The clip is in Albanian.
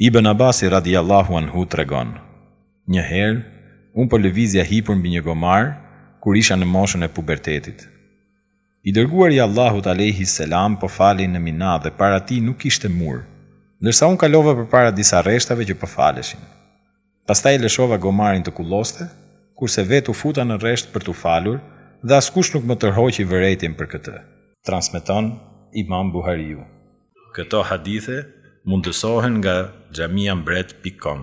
Ibën Abasi radhijal-lahu anhu tregon, Një herë, unë po lëvizja hipur mbi një gomar, kur isha në moshën e pubertetit. I Dërguari i Allahut alejhi selam po falej në Mina dhe para tij nuk kishte mur, ndërsa unë kalova përpara disa rreshtave që po faleshin. Pastaj e lëshova gomarin të kulloste, kurse vetë u futa në rresht për t'u falur dhe askush nuk më tërhoqi vërejtjen për këtë, transmeton Imam Buhariu. Këto hadithe mundësohen nga xhamia mbret pikë kom.